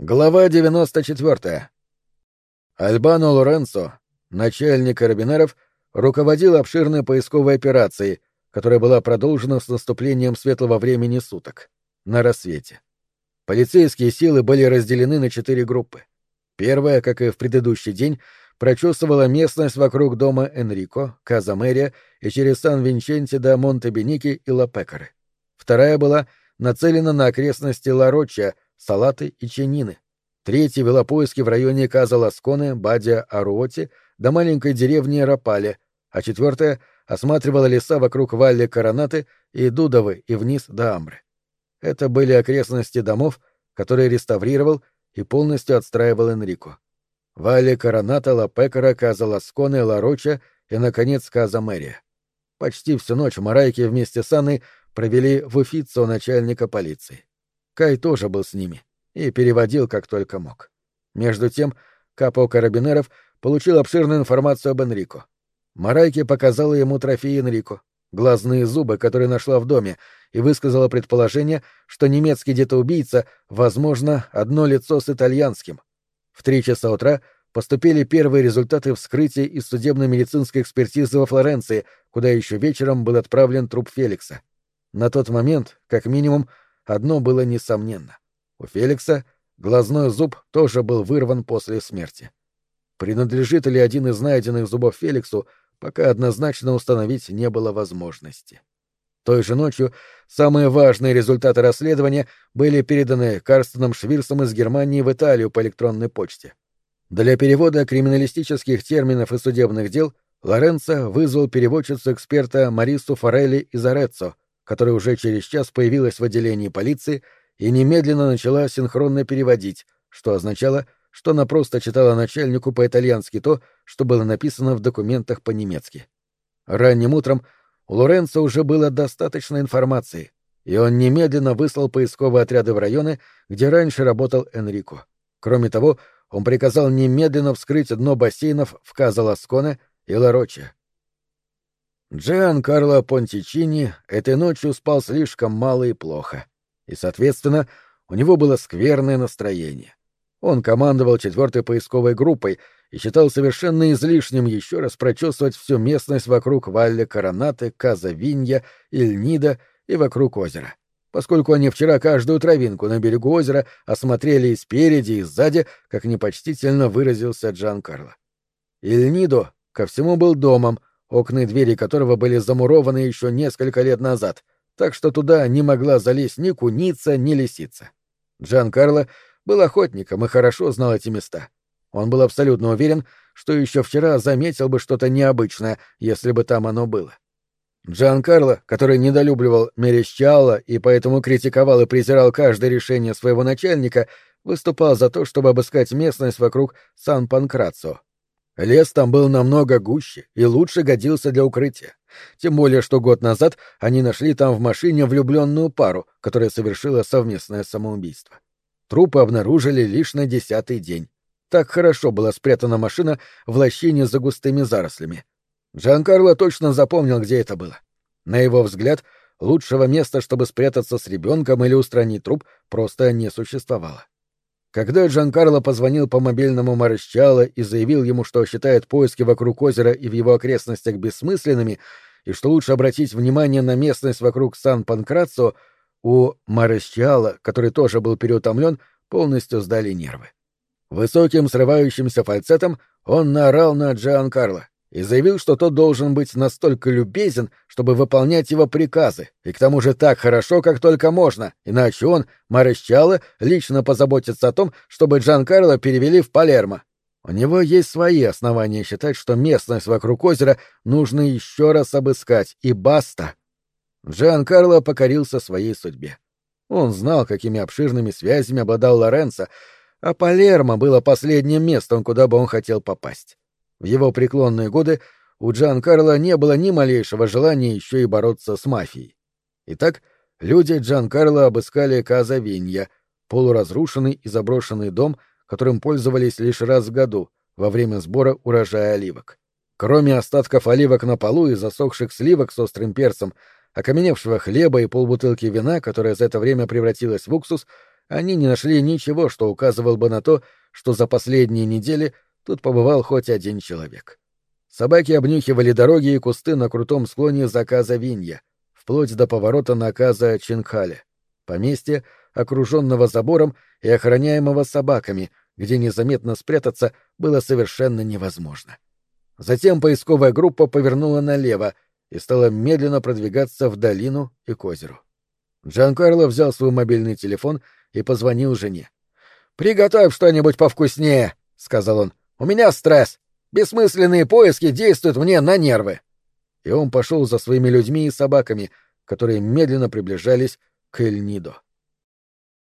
Глава 94. Альбано Лоренцо, начальник карабинеров, руководил обширной поисковой операцией, которая была продолжена с наступлением светлого времени суток, на рассвете. Полицейские силы были разделены на четыре группы. Первая, как и в предыдущий день, прочесывала местность вокруг дома Энрико, Казамерия и через Сан-Винченти до Монте-Беники и Ла-Пекаре. Вторая была нацелена на окрестности Ла-Рочча — салаты и ченины. Третья вела поиски в районе Каза-Ласконе, Бадия, Аруоти до маленькой деревни Рапале, а четвертая осматривала леса вокруг Валли Коронаты и Дудовы и вниз до Амры. Это были окрестности домов, которые реставрировал и полностью отстраивал Энрико. Валли Короната, Ла Пекара, Каза Ласконе, Ла Роча и, наконец, Каза Мэрия. Почти всю ночь Марайки вместе с Анной провели в Уфицо начальника полиции. Кай тоже был с ними и переводил как только мог. Между тем, Капо Карабинеров получил обширную информацию об Энрико. Марайке показала ему трофей Энрико, глазные зубы, которые нашла в доме, и высказала предположение, что немецкий детоубийца, возможно, одно лицо с итальянским. В три часа утра поступили первые результаты вскрытия из судебно-медицинской экспертизы во Флоренции, куда еще вечером был отправлен труп Феликса. На тот момент, как минимум, Одно было несомненно. У Феликса глазной зуб тоже был вырван после смерти. Принадлежит ли один из найденных зубов Феликсу, пока однозначно установить не было возможности. Той же ночью самые важные результаты расследования были переданы Карстеном Швирсом из Германии в Италию по электронной почте. Для перевода криминалистических терминов и судебных дел Лоренцо вызвал переводчицу-эксперта Марису Форелли из Ореццо, которая уже через час появилась в отделении полиции и немедленно начала синхронно переводить, что означало, что она просто читала начальнику по-итальянски то, что было написано в документах по-немецки. Ранним утром у Лоренцо уже было достаточно информации, и он немедленно выслал поисковые отряды в районы, где раньше работал Энрико. Кроме того, он приказал немедленно вскрыть дно бассейнов в Казаласконе и Лароче. Джиан Карло Понтичини этой ночью спал слишком мало и плохо, и, соответственно, у него было скверное настроение. Он командовал четвертой поисковой группой и считал совершенно излишним еще раз прочесывать всю местность вокруг Валли Коронаты, Каза Винья, Ильнида и вокруг озера, поскольку они вчера каждую травинку на берегу озера осмотрели и спереди, и сзади, как непочтительно выразился Джан Карло. Ильнидо ко всему был домом, окна и двери которого были замурованы еще несколько лет назад, так что туда не могла залезть ни куница, ни лисица. Джан Карло был охотником и хорошо знал эти места. Он был абсолютно уверен, что еще вчера заметил бы что-то необычное, если бы там оно было. Джан Карло, который недолюбливал Мерещала и поэтому критиковал и презирал каждое решение своего начальника, выступал за то, чтобы обыскать местность вокруг Сан-Панкрацо. Лес там был намного гуще и лучше годился для укрытия. Тем более, что год назад они нашли там в машине влюбленную пару, которая совершила совместное самоубийство. Трупы обнаружили лишь на десятый день. Так хорошо была спрятана машина в лощине за густыми зарослями. Джанкарло точно запомнил, где это было. На его взгляд, лучшего места, чтобы спрятаться с ребенком или устранить труп, просто не существовало. Когда Джанкарло позвонил по мобильному Марещала и заявил ему, что считает поиски вокруг озера и в его окрестностях бессмысленными, и что лучше обратить внимание на местность вокруг Сан-Панкрацо, у Марещала, который тоже был переутомлен, полностью сдали нервы. Высоким срывающимся фальцетом он наорал на Джан Карло и заявил, что тот должен быть настолько любезен, чтобы выполнять его приказы, и к тому же так хорошо, как только можно, иначе он, Марещало, лично позаботится о том, чтобы Джан Карло перевели в Палермо. У него есть свои основания считать, что местность вокруг озера нужно еще раз обыскать, и баста. Джан Карло покорился своей судьбе. Он знал, какими обширными связями обладал Лоренцо, а Палермо было последним местом, куда бы он хотел попасть. В его преклонные годы у Джан Карло не было ни малейшего желания еще и бороться с мафией. Итак, люди Джан Карло обыскали Каза Винья, полуразрушенный и заброшенный дом, которым пользовались лишь раз в году, во время сбора урожая оливок. Кроме остатков оливок на полу и засохших сливок с острым перцем, окаменевшего хлеба и полбутылки вина, которая за это время превратилась в уксус, они не нашли ничего, что указывало бы на то, что за последние недели тут побывал хоть один человек. Собаки обнюхивали дороги и кусты на крутом склоне заказа Винья, вплоть до поворота наказа Чинхале, поместья, окруженного забором и охраняемого собаками, где незаметно спрятаться было совершенно невозможно. Затем поисковая группа повернула налево и стала медленно продвигаться в долину и к озеру. Джан Карло взял свой мобильный телефон и позвонил жене. «Приготовь что-нибудь повкуснее», — сказал он. «У меня стресс. Бессмысленные поиски действуют мне на нервы». И он пошел за своими людьми и собаками, которые медленно приближались к Эльнидо.